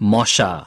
Mosha.